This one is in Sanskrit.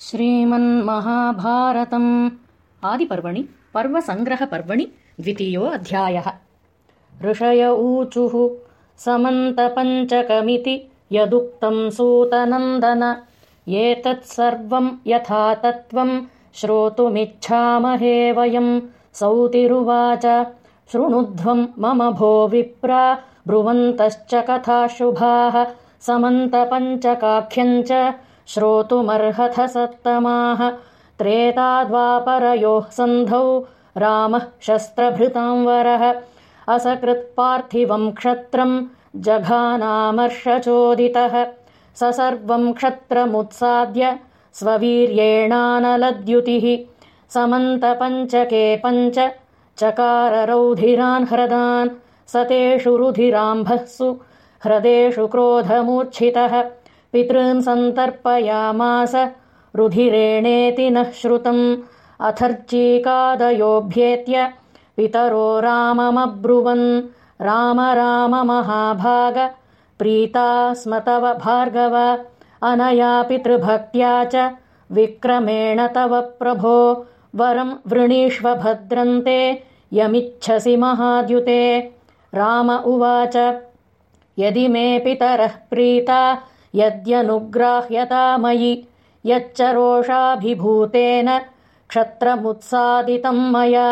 श्रीमन्महाभारतम् आदिपर्वणि पर्वसङ्ग्रहपर्वणि द्वितीयो अध्यायः ऋषय ऊचुः समन्तपञ्चकमिति यदुक्तम् सूतनन्दन। एतत्सर्वम् यथा तत्त्वम् श्रोतुमिच्छामहे वयम् सौतिरुवाच शृणुध्वम् मम भो विप्रा ब्रुवन्तश्च कथाशुभाः। समन्तपञ्चकाख्यम् च श्रोतुमर्हथ सत्तमाः त्रेताद्वापरयोः सन्धौ रामः शस्त्रभृतां वरः असकृत्पार्थिवम् क्षत्रम् जघानामर्षचोदितः। स सर्वम् क्षत्रमुत्साद्य स्ववीर्येणानलद्युतिः। समन्तपञ्चके पञ्च चकाररौधिरान् ह्रदान्। स तेषु रुधिराम्भःसु ह्रदेषु क्रोधमूर्च्छितः पितॄन् सन्तर्पयामास रुधिरेणेति नः श्रुतम्। अथर्चीकादयोऽभ्येत्य पितरो राममब्रुवन्। राम राम महाभाग। प्रीता स्म तव भार्गव। अनया पितृभक्त्या च विक्रमेण तव प्रभो। वरम् वृणीष्व भद्रन्ते यमिच्छसि महाद्युते। राम उवाच यदि मे पितरः प्रीता यद्यनुग्राह्यता मयि यच्च रोषाभिभूतेन क्षत्रमुत्सादितम् मया